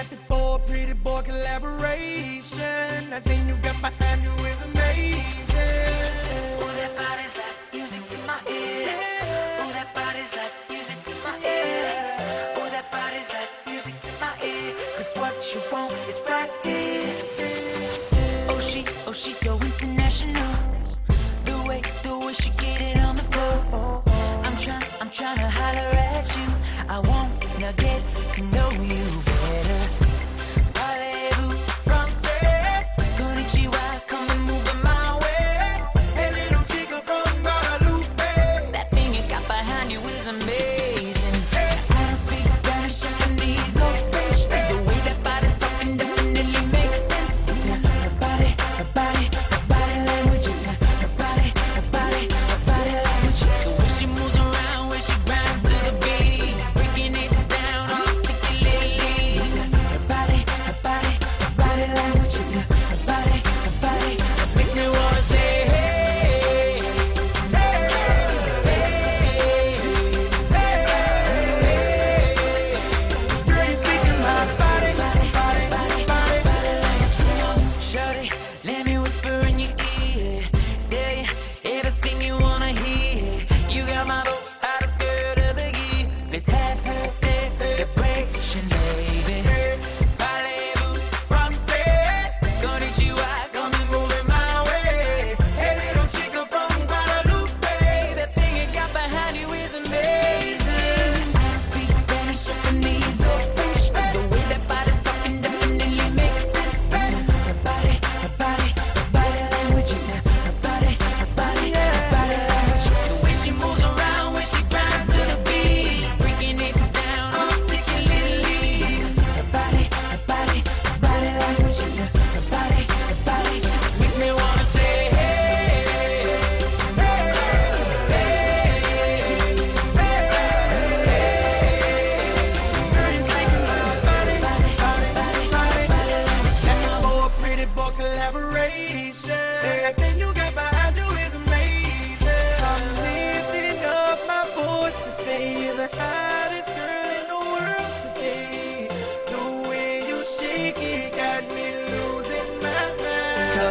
at the pretty boy collaboration. That you got behind you is amazing. That like music to my ear. That like music to my ear. That like music to my what you want is right here. Oh, she, oh, she's so international. The way, the way she get it on the floor. I'm trying, I'm trying to holler at you. I wanna get to know you.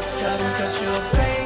cause, cause, cause you're pain.